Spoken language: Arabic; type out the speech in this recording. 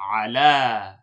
على